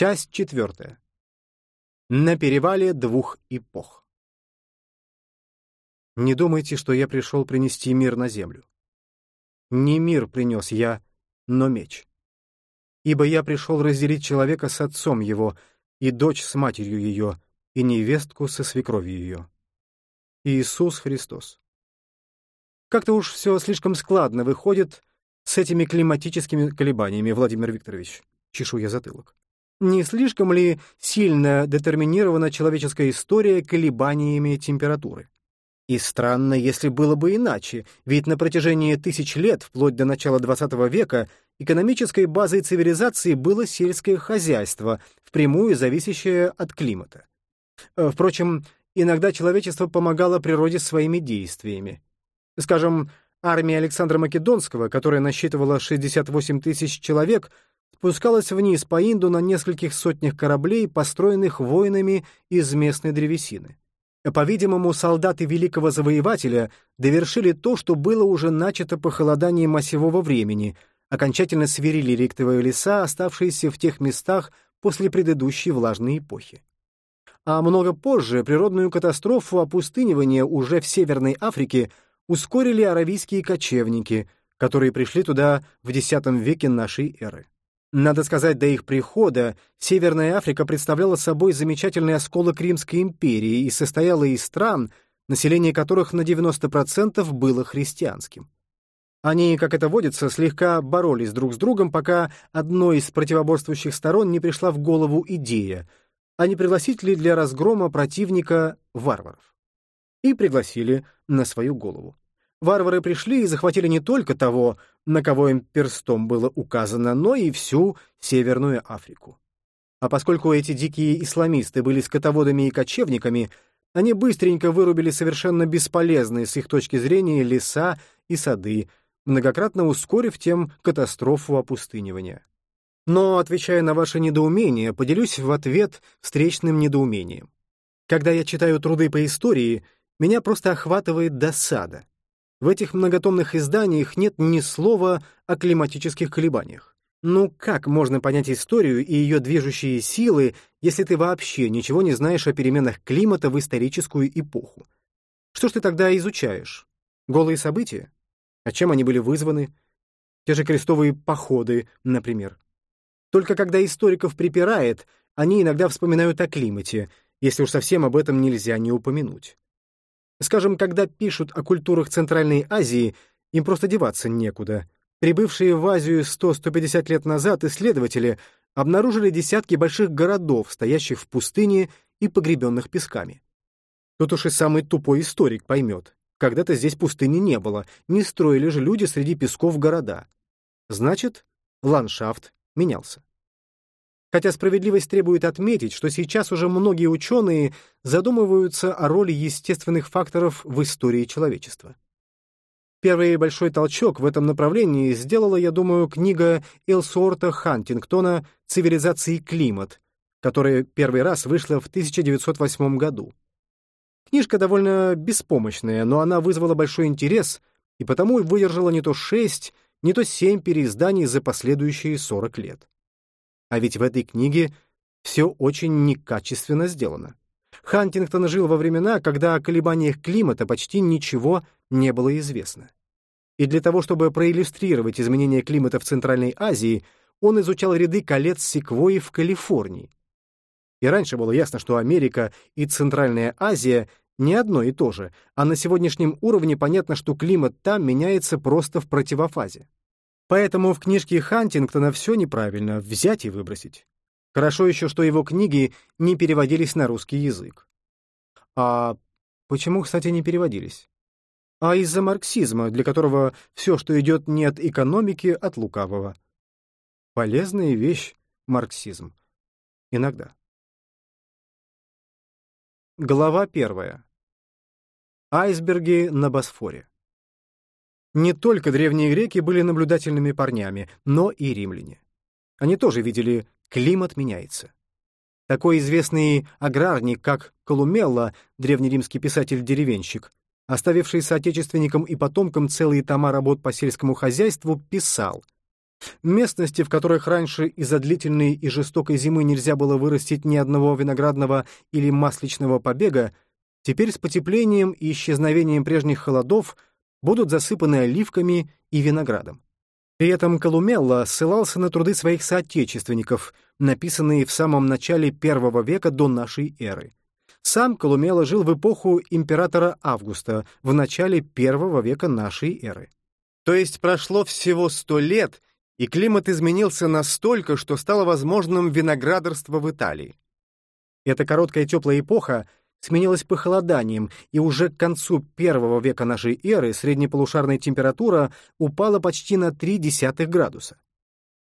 Часть четвертая. На перевале двух эпох. Не думайте, что я пришел принести мир на землю. Не мир принес я, но меч. Ибо я пришел разделить человека с отцом его, и дочь с матерью ее, и невестку со свекровью ее. Иисус Христос. Как-то уж все слишком складно выходит с этими климатическими колебаниями, Владимир Викторович. Чешу я затылок. Не слишком ли сильно детерминирована человеческая история колебаниями температуры? И странно, если было бы иначе, ведь на протяжении тысяч лет, вплоть до начала XX века, экономической базой цивилизации было сельское хозяйство, впрямую зависящее от климата. Э, впрочем, иногда человечество помогало природе своими действиями. Скажем, армия Александра Македонского, которая насчитывала 68 тысяч человек, спускалась вниз по Инду на нескольких сотнях кораблей, построенных воинами из местной древесины. По-видимому, солдаты великого завоевателя довершили то, что было уже начато похолоданием осевого времени, окончательно свирили ректовые леса, оставшиеся в тех местах после предыдущей влажной эпохи. А много позже природную катастрофу опустынивания уже в Северной Африке ускорили аравийские кочевники, которые пришли туда в X веке нашей эры. Надо сказать, до их прихода Северная Африка представляла собой замечательный осколок Римской империи и состояла из стран, население которых на 90% было христианским. Они, как это водится, слегка боролись друг с другом, пока одной из противоборствующих сторон не пришла в голову идея, а не пригласить ли для разгрома противника варваров. И пригласили на свою голову. Варвары пришли и захватили не только того, на кого им перстом было указано, но и всю Северную Африку. А поскольку эти дикие исламисты были скотоводами и кочевниками, они быстренько вырубили совершенно бесполезные с их точки зрения леса и сады, многократно ускорив тем катастрофу опустынивания. Но, отвечая на ваше недоумение, поделюсь в ответ встречным недоумением. Когда я читаю труды по истории, меня просто охватывает досада. В этих многотомных изданиях нет ни слова о климатических колебаниях. Ну как можно понять историю и ее движущие силы, если ты вообще ничего не знаешь о переменах климата в историческую эпоху? Что ж ты тогда изучаешь? Голые события? А чем они были вызваны? Те же крестовые походы, например. Только когда историков припирает, они иногда вспоминают о климате, если уж совсем об этом нельзя не упомянуть. Скажем, когда пишут о культурах Центральной Азии, им просто деваться некуда. Прибывшие в Азию 100-150 лет назад исследователи обнаружили десятки больших городов, стоящих в пустыне и погребенных песками. Тут уж и самый тупой историк поймет. Когда-то здесь пустыни не было, не строили же люди среди песков города. Значит, ландшафт менялся. Хотя справедливость требует отметить, что сейчас уже многие ученые задумываются о роли естественных факторов в истории человечества. Первый большой толчок в этом направлении сделала, я думаю, книга Элсуорта Хантингтона «Цивилизация и климат», которая первый раз вышла в 1908 году. Книжка довольно беспомощная, но она вызвала большой интерес и потому выдержала не то шесть, не то семь переизданий за последующие 40 лет. А ведь в этой книге все очень некачественно сделано. Хантингтон жил во времена, когда о колебаниях климата почти ничего не было известно. И для того, чтобы проиллюстрировать изменения климата в Центральной Азии, он изучал ряды колец секвойи в Калифорнии. И раньше было ясно, что Америка и Центральная Азия не одно и то же, а на сегодняшнем уровне понятно, что климат там меняется просто в противофазе. Поэтому в книжке Хантингтона все неправильно, взять и выбросить. Хорошо еще, что его книги не переводились на русский язык. А почему, кстати, не переводились? А из-за марксизма, для которого все, что идет не от экономики, от лукавого. Полезная вещь — марксизм. Иногда. Глава первая. Айсберги на Босфоре. Не только древние греки были наблюдательными парнями, но и римляне. Они тоже видели, климат меняется. Такой известный аграрник, как Колумелла, древнеримский писатель-деревенщик, оставивший соотечественникам и потомкам целые тома работ по сельскому хозяйству, писал Местности, в которых раньше из-за длительной и жестокой зимы нельзя было вырастить ни одного виноградного или масличного побега, теперь с потеплением и исчезновением прежних холодов будут засыпаны оливками и виноградом. При этом Колумелла ссылался на труды своих соотечественников, написанные в самом начале первого века до нашей эры. Сам Колумела жил в эпоху императора Августа, в начале первого века нашей эры. То есть прошло всего сто лет, и климат изменился настолько, что стало возможным виноградарство в Италии. Эта короткая теплая эпоха сменилась похолоданием, и уже к концу первого века нашей эры среднеполушарная температура упала почти на 0,3 градуса.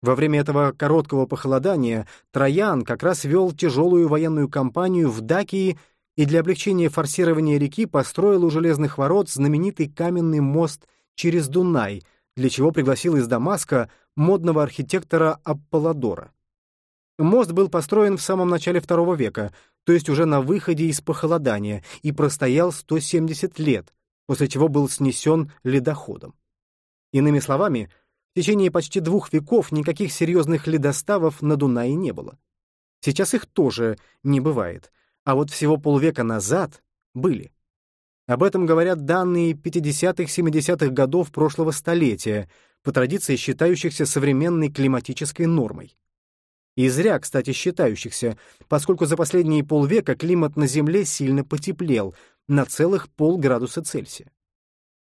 Во время этого короткого похолодания Троян как раз вел тяжелую военную кампанию в Дакии и для облегчения форсирования реки построил у Железных ворот знаменитый каменный мост через Дунай, для чего пригласил из Дамаска модного архитектора Аполлодора. Мост был построен в самом начале II века, то есть уже на выходе из похолодания, и простоял 170 лет, после чего был снесен ледоходом. Иными словами, в течение почти двух веков никаких серьезных ледоставов на Дунае не было. Сейчас их тоже не бывает, а вот всего полвека назад были. Об этом говорят данные 50-70-х годов прошлого столетия, по традиции считающихся современной климатической нормой. И зря, кстати, считающихся, поскольку за последние полвека климат на Земле сильно потеплел на целых полградуса Цельсия.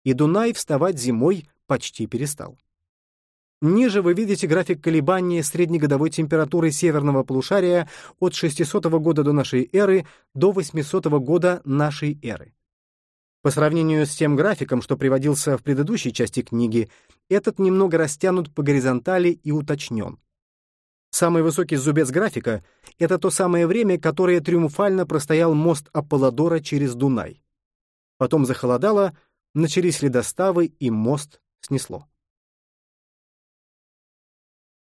И Дунай вставать зимой почти перестал. Ниже вы видите график колебания среднегодовой температуры северного полушария от 600 года до нашей эры до 800 года нашей эры. По сравнению с тем графиком, что приводился в предыдущей части книги, этот немного растянут по горизонтали и уточнен. Самый высокий зубец графика — это то самое время, которое триумфально простоял мост Аполлодора через Дунай. Потом захолодало, начались ледоставы, и мост снесло.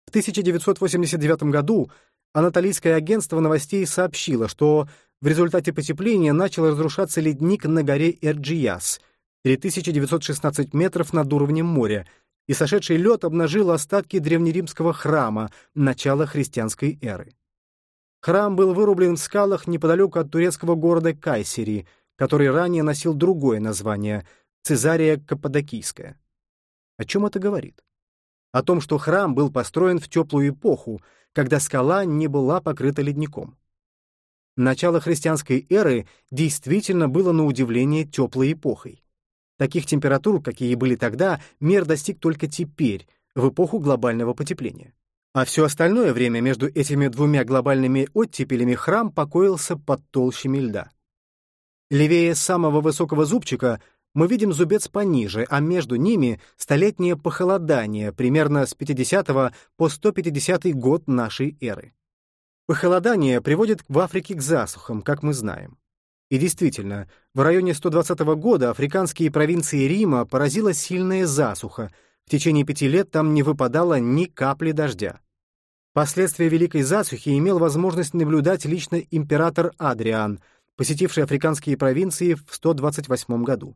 В 1989 году Анатолийское агентство новостей сообщило, что в результате потепления начал разрушаться ледник на горе Эрджияс, 3916 метров над уровнем моря, и сошедший лед обнажил остатки древнеримского храма начала христианской эры. Храм был вырублен в скалах неподалеку от турецкого города Кайсери, который ранее носил другое название — Цезария Каппадокийская. О чем это говорит? О том, что храм был построен в теплую эпоху, когда скала не была покрыта ледником. Начало христианской эры действительно было на удивление теплой эпохой. Таких температур, какие были тогда, мир достиг только теперь, в эпоху глобального потепления. А все остальное время между этими двумя глобальными оттепелями храм покоился под толщами льда. Левее самого высокого зубчика мы видим зубец пониже, а между ними столетнее похолодание, примерно с 50 по 150 год нашей эры. Похолодание приводит в Африке к засухам, как мы знаем. И действительно, в районе 120 года африканские провинции Рима поразила сильная засуха. В течение пяти лет там не выпадало ни капли дождя. Последствия Великой засухи имел возможность наблюдать лично император Адриан, посетивший африканские провинции в 128 году.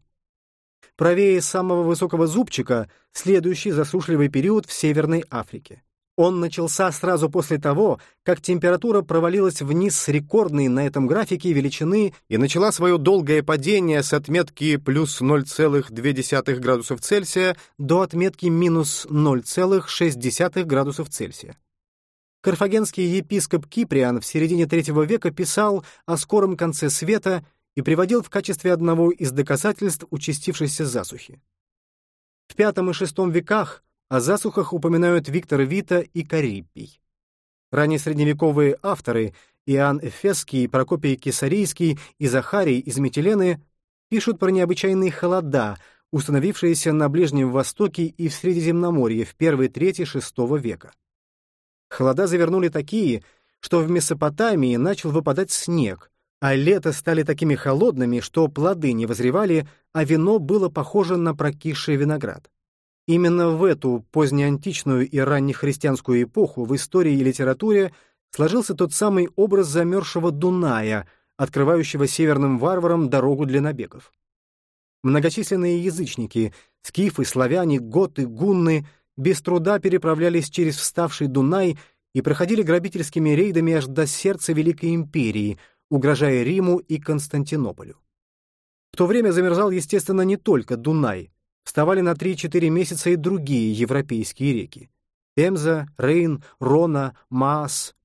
Правее самого высокого зубчика следующий засушливый период в Северной Африке. Он начался сразу после того, как температура провалилась вниз с рекордной на этом графике величины и начала свое долгое падение с отметки плюс 0,2 градусов Цельсия до отметки минус 0,6 градусов Цельсия. Карфагенский епископ Киприан в середине III века писал о скором конце света и приводил в качестве одного из доказательств участившейся засухи. В V и VI веках о засухах упоминают Виктор Вита и Кариппий. Ранее средневековые авторы Иоанн Эфесский, Прокопий Кесарийский и Захарий из Метилены пишут про необычайные холода, установившиеся на Ближнем Востоке и в Средиземноморье в первой трети VI века. Холода завернули такие, что в Месопотамии начал выпадать снег, а лето стали такими холодными, что плоды не возревали, а вино было похоже на прокисший виноград. Именно в эту позднеантичную и раннехристианскую эпоху в истории и литературе сложился тот самый образ замерзшего Дуная, открывающего северным варварам дорогу для набегов. Многочисленные язычники — скифы, славяне, готы, гунны без труда переправлялись через вставший Дунай и проходили грабительскими рейдами аж до сердца Великой Империи, угрожая Риму и Константинополю. В то время замерзал, естественно, не только Дунай. Вставали на 3-4 месяца и другие европейские реки. Темза, Рейн, Рона, Маас.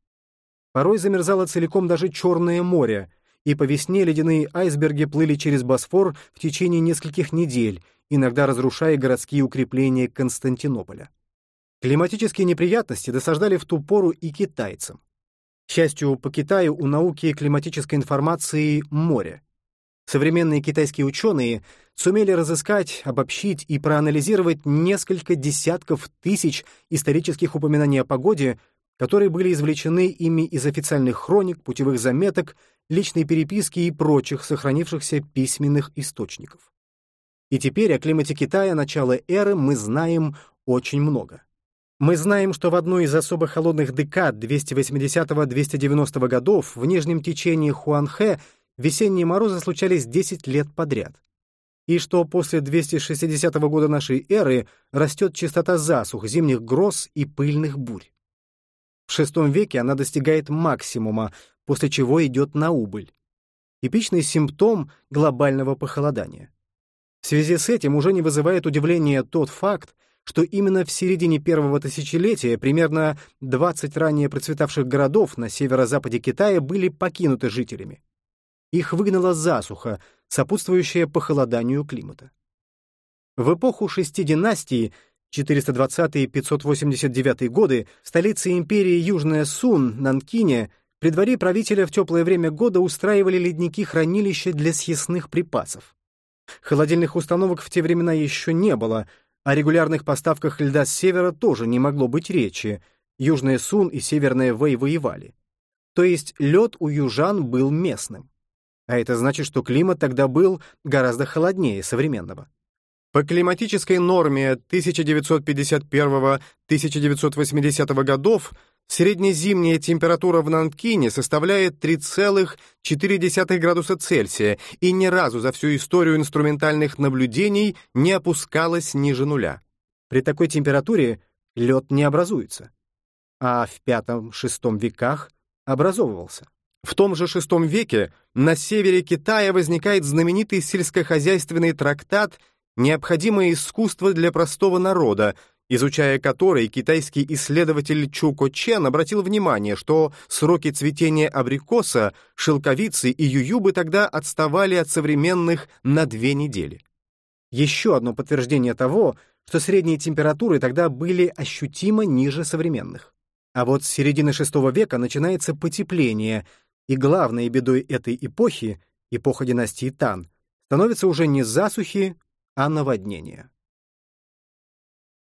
Порой замерзало целиком даже Черное море, и по весне ледяные айсберги плыли через Босфор в течение нескольких недель, иногда разрушая городские укрепления Константинополя. Климатические неприятности досаждали в ту пору и китайцам. К счастью, по Китаю у науки климатической информации море. Современные китайские ученые сумели разыскать, обобщить и проанализировать несколько десятков тысяч исторических упоминаний о погоде, которые были извлечены ими из официальных хроник, путевых заметок, личной переписки и прочих сохранившихся письменных источников. И теперь о климате Китая начала эры мы знаем очень много. Мы знаем, что в одной из особо холодных декад 280-290 годов в нижнем течении Хуанхэ весенние морозы случались 10 лет подряд. И что после 260 года нашей эры растет частота засух, зимних гроз и пыльных бурь. В VI веке она достигает максимума, после чего идет на убыль. Типичный симптом глобального похолодания. В связи с этим уже не вызывает удивления тот факт, что именно в середине первого тысячелетия примерно 20 ранее процветавших городов на северо-западе Китая были покинуты жителями. Их выгнала засуха, сопутствующая похолоданию климата. В эпоху шести династий 420-589 годы в столице империи Южная Сун, Нанкине, при дворе правителя в теплое время года устраивали ледники-хранилища для съестных припасов. Холодильных установок в те времена еще не было, о регулярных поставках льда с севера тоже не могло быть речи. Южная Сун и Северная Вэй воевали. То есть лед у южан был местным. А это значит, что климат тогда был гораздо холоднее современного. По климатической норме 1951-1980 годов Среднезимняя температура в Нанкине составляет 3,4 градуса Цельсия и ни разу за всю историю инструментальных наблюдений не опускалась ниже нуля. При такой температуре лед не образуется, а в V-VI веках образовывался. В том же VI веке на севере Китая возникает знаменитый сельскохозяйственный трактат «Необходимое искусство для простого народа», изучая который китайский исследователь Чуко Чен обратил внимание, что сроки цветения абрикоса, шелковицы и ююбы тогда отставали от современных на две недели. Еще одно подтверждение того, что средние температуры тогда были ощутимо ниже современных. А вот с середины VI века начинается потепление, и главной бедой этой эпохи, эпоха династии Тан, становится уже не засухи, а наводнения.